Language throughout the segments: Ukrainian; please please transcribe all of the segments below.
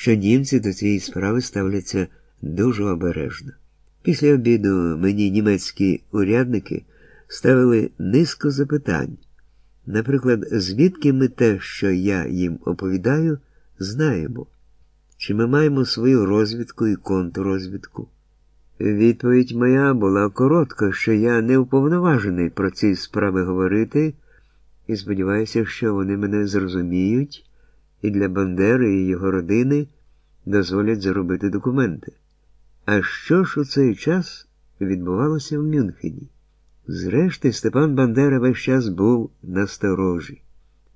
що німці до цієї справи ставляться дуже обережно. Після обіду мені німецькі урядники ставили низку запитань. Наприклад, звідки ми те, що я їм оповідаю, знаємо? Чи ми маємо свою розвідку і контррозвідку? Відповідь моя була коротка, що я не уповноважений про ці справи говорити, і сподіваюся, що вони мене зрозуміють і для Бандери і його родини дозволять заробити документи. А що ж у цей час відбувалося в Мюнхені? Зрешти, Степан Бандера весь час був насторожі.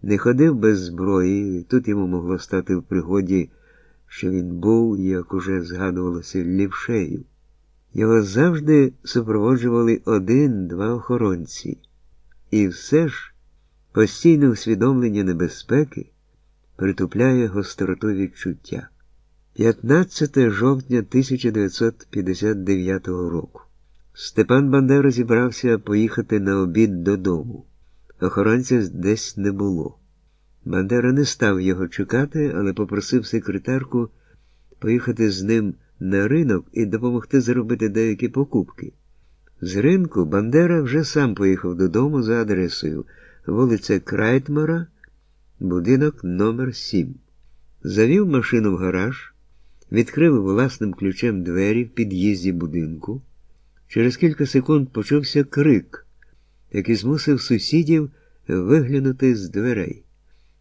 Не ходив без зброї, тут йому могло стати в пригоді, що він був, як уже згадувалося, лівшею. Його завжди супроводжували один-два охоронці. І все ж постійне усвідомлення небезпеки притупляє гостроту відчуття. 15 жовтня 1959 року. Степан Бандера зібрався поїхати на обід додому. Охоронця десь не було. Бандера не став його чекати, але попросив секретарку поїхати з ним на ринок і допомогти зробити деякі покупки. З ринку Бандера вже сам поїхав додому за адресою вулиця Крайтмара, будинок номер 7 Завів машину в гараж, відкрив власним ключем двері в під'їзді будинку. Через кілька секунд почувся крик, який змусив сусідів виглянути з дверей.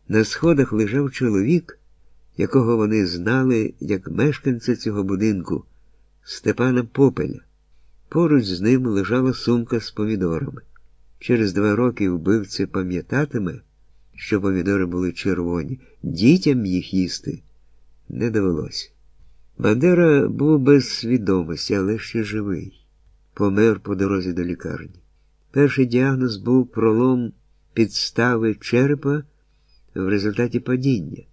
На сходах лежав чоловік, якого вони знали як мешканця цього будинку, Степана Попеля. Поруч з ним лежала сумка з помідорами. Через два роки вбивця пам'ятатиме, що помідори були червоні, дітям їх їсти не довелося. Бандера був без свідомості, але ще живий помер по дорозі до лікарні. Перший діагноз був пролом підстави черепа в результаті падіння.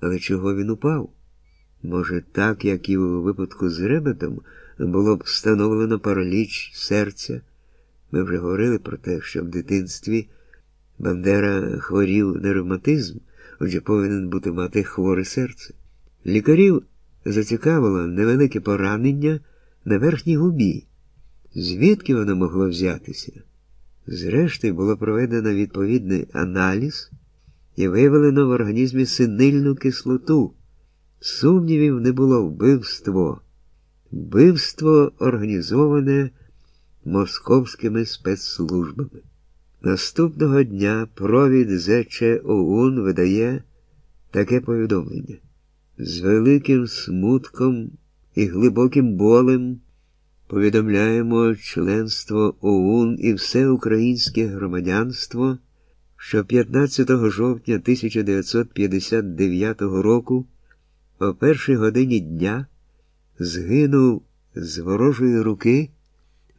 Але чого він упав? Може, так, як і у випадку з ребетом, було б встановлено параліч серця. Ми вже говорили про те, що в дитинстві Бандера хворів на ревматизм, отже повинен бути мати хворе серце. Лікарів зацікавило невелике поранення на верхній губі. Звідки воно могло взятися? Зрештою, було проведено відповідний аналіз і виявлено в організмі синильну кислоту. Сумнівів не було вбивство. Вбивство організоване московськими спецслужбами. Наступного дня провід ЗЧ ОУН видає таке повідомлення. З великим смутком і глибоким болем повідомляємо членство ОУН і все українське громадянство, що 15 жовтня 1959 року о першій годині дня згинув з ворожої руки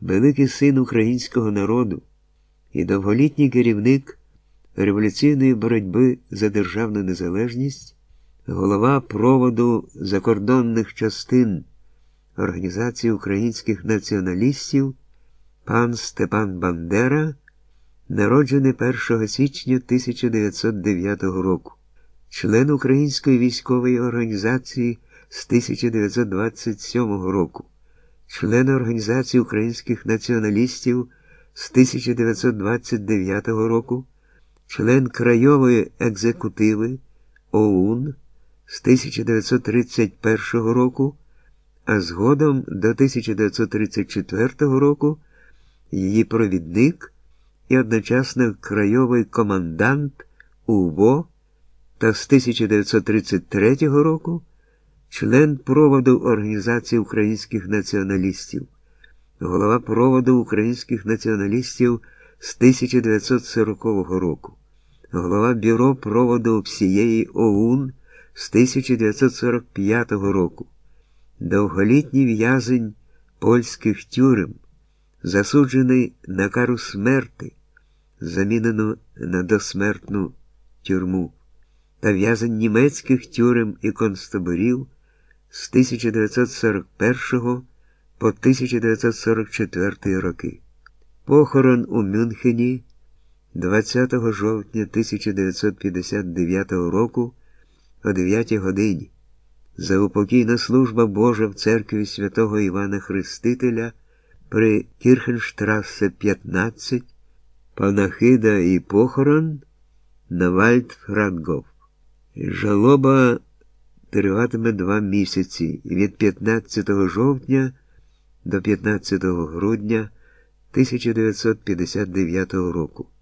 великий син українського народу і довголітній керівник революційної боротьби за державну незалежність, голова проводу закордонних частин. Організації українських націоналістів пан Степан Бандера, народжений 1 січня 1909 року, член Української військової організації з 1927 року, член Організації українських націоналістів з 1929 року, член Крайової екзекутиви ОУН з 1931 року а згодом до 1934 року її провідник і одночасно крайовий командант УВО та з 1933 року член проводу Організації українських націоналістів, голова проводу українських націоналістів з 1940 року, голова бюро проводу всієї ОУН з 1945 року довголітній в'язень польських тюрем, засуджений на кару смерти, замінену на досмертну тюрму, та в'язень німецьких тюрем і концтаборів з 1941 по 1944 роки. Похорон у Мюнхені 20 жовтня 1959 року о 9 годині. заупокійна служба Божа в церкві святого Івана Хрестителя при Кірхенштрасе 15, панахида і похорон на Вальдфрангов. Жалоба триватиме два місяці від 15 жовтня до 15 грудня 1959 року.